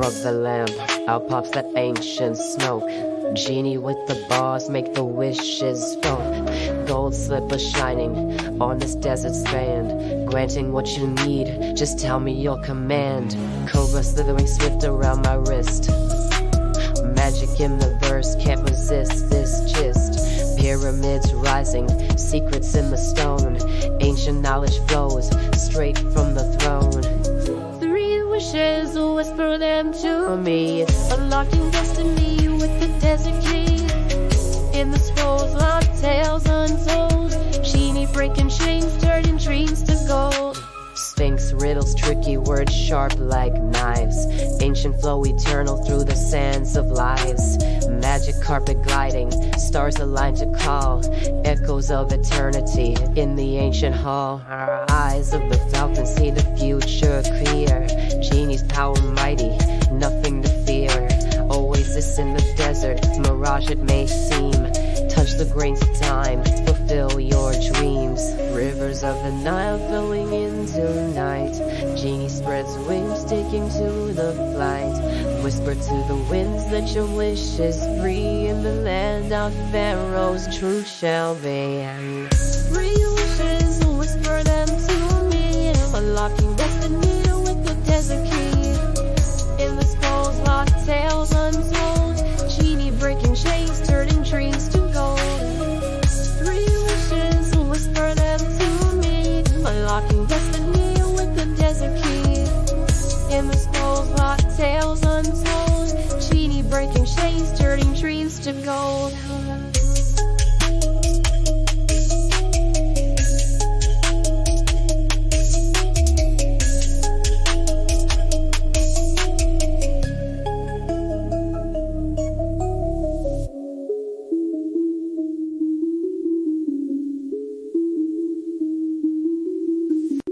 of the lamp. Out pops that ancient smoke. Genie with the bars make the wishes flow. Gold slipper shining on this desert strand. Granting what you need, just tell me your command. Cobra slithering swift around my wrist. Magic in the verse, can't resist this gist. Pyramids rising, secrets in the stone. Ancient knowledge flows straight from the throne. Me. Unlocking destiny with the desert key. In the scrolls, locked tales untold. Genie breaking chains, turning dreams to gold. Sphinx riddles, tricky words sharp like knives. Ancient flow eternal through the sands of lives. Magic carpet gliding, stars aligned to call. Echoes of eternity in the ancient hall. Our eyes of the falcon see the future clear. Genie's power desert, mirage it may seem. Touch the grains of time, fulfill your dreams. Rivers of the Nile flowing into night. Genie spreads wings, taking to the flight. Whisper to the winds that your wish is free in the land of Pharaoh's truth shall be. Three wishes, whisper them to me. Unlocking destiny with the desert key. In the scrolls, locked tales untold. Genie breaking chains, turning dreams to gold.